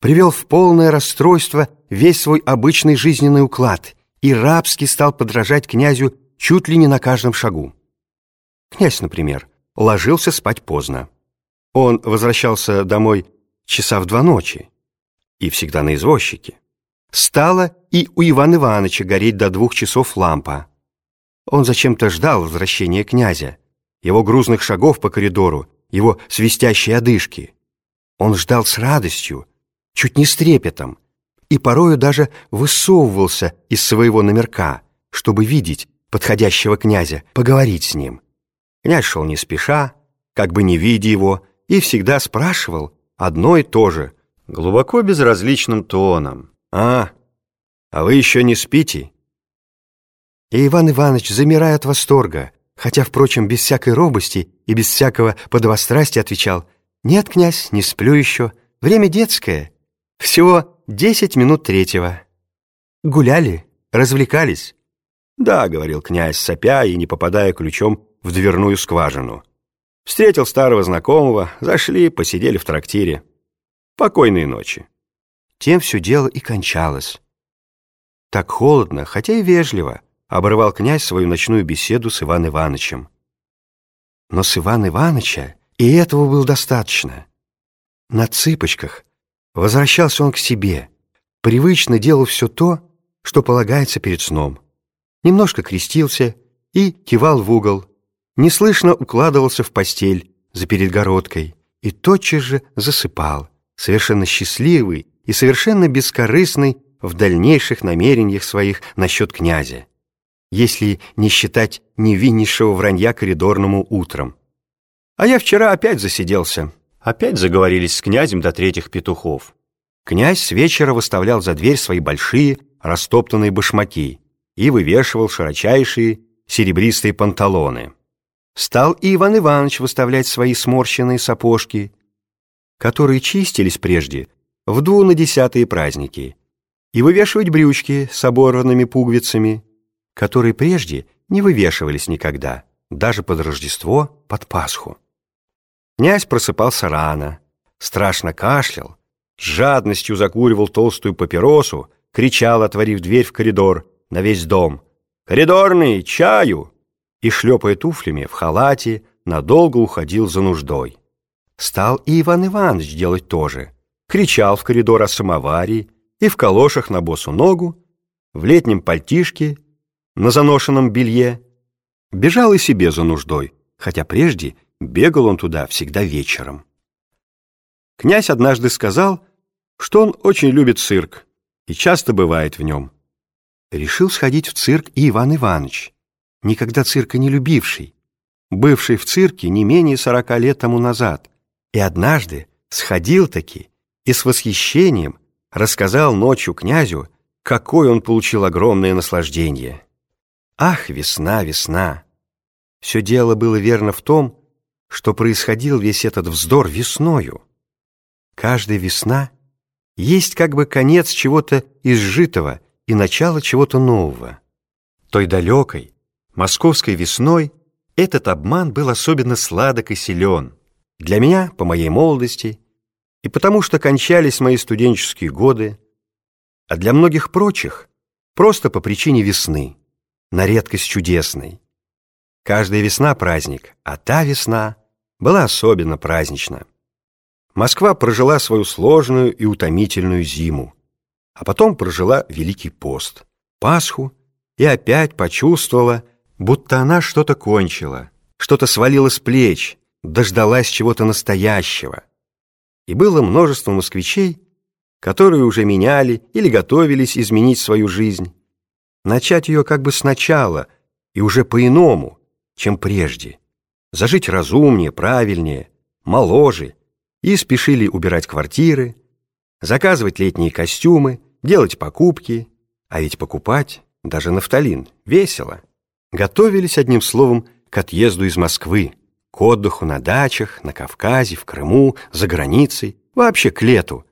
привел в полное расстройство весь свой обычный жизненный уклад и рабски стал подражать князю чуть ли не на каждом шагу. Князь, например, ложился спать поздно. Он возвращался домой часа в два ночи и всегда на извозчике. Стала и у Ивана Ивановича гореть до двух часов лампа. Он зачем-то ждал возвращения князя, его грузных шагов по коридору, его свистящей одышки. Он ждал с радостью, чуть не с трепетом, и порою даже высовывался из своего номерка, чтобы видеть подходящего князя, поговорить с ним. Князь шел не спеша, как бы не видя его, и всегда спрашивал одно и то же, глубоко безразличным тоном. «А, а вы еще не спите?» И Иван Иванович, замирая от восторга, хотя, впрочем, без всякой робости и без всякого подвострастия, отвечал, «Нет, князь, не сплю еще, время детское, всего десять минут третьего». «Гуляли? Развлекались?» «Да», — говорил князь, сопя и не попадая ключом в дверную скважину. Встретил старого знакомого, зашли, посидели в трактире. Покойной ночи. Тем все дело и кончалось. Так холодно, хотя и вежливо, обрывал князь свою ночную беседу с Иваном Ивановичем. Но с Ивана Ивановича и этого было достаточно. На цыпочках возвращался он к себе, привычно делал все то, что полагается перед сном. Немножко крестился и кивал в угол, неслышно укладывался в постель за передгородкой и тотчас же засыпал, совершенно счастливый и совершенно бескорыстный в дальнейших намерениях своих насчет князя, если не считать невиннейшего вранья коридорному утром. А я вчера опять засиделся, опять заговорились с князем до третьих петухов. Князь с вечера выставлял за дверь свои большие растоптанные башмаки и вывешивал широчайшие серебристые панталоны. Стал и Иван Иванович выставлять свои сморщенные сапожки, которые чистились прежде в дву на десятые праздники, и вывешивать брючки с оборванными пуговицами, которые прежде не вывешивались никогда, даже под Рождество, под Пасху. Князь просыпался рано, страшно кашлял, с жадностью закуривал толстую папиросу, кричал, отворив дверь в коридор, на весь дом. «Коридорный, чаю!» и, шлепая туфлями, в халате, надолго уходил за нуждой. Стал и Иван Иванович делать то же. Кричал в коридор о самоваре и в калошах на босу ногу, в летнем пальтишке, на заношенном белье. Бежал и себе за нуждой, хотя прежде бегал он туда всегда вечером. Князь однажды сказал, что он очень любит цирк и часто бывает в нем. Решил сходить в цирк и Иван Иванович никогда цирка не любивший, бывший в цирке не менее сорока лет тому назад, и однажды сходил-таки и с восхищением рассказал ночью князю, какое он получил огромное наслаждение. Ах, весна, весна! Все дело было верно в том, что происходил весь этот вздор весною. Каждая весна есть как бы конец чего-то изжитого и начало чего-то нового. Той далекой, Московской весной этот обман был особенно сладок и силен. Для меня, по моей молодости, и потому что кончались мои студенческие годы, а для многих прочих просто по причине весны, на редкость чудесной. Каждая весна праздник, а та весна была особенно празднична. Москва прожила свою сложную и утомительную зиму, а потом прожила Великий пост, Пасху и опять почувствовала, будто она что-то кончила, что-то свалила с плеч, дождалась чего-то настоящего. И было множество москвичей, которые уже меняли или готовились изменить свою жизнь, начать ее как бы сначала и уже по-иному, чем прежде, зажить разумнее, правильнее, моложе, и спешили убирать квартиры, заказывать летние костюмы, делать покупки, а ведь покупать даже нафталин весело. Готовились, одним словом, к отъезду из Москвы, к отдыху на дачах, на Кавказе, в Крыму, за границей, вообще к лету,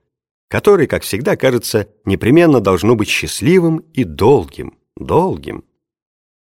который, как всегда, кажется, непременно должно быть счастливым и долгим, долгим.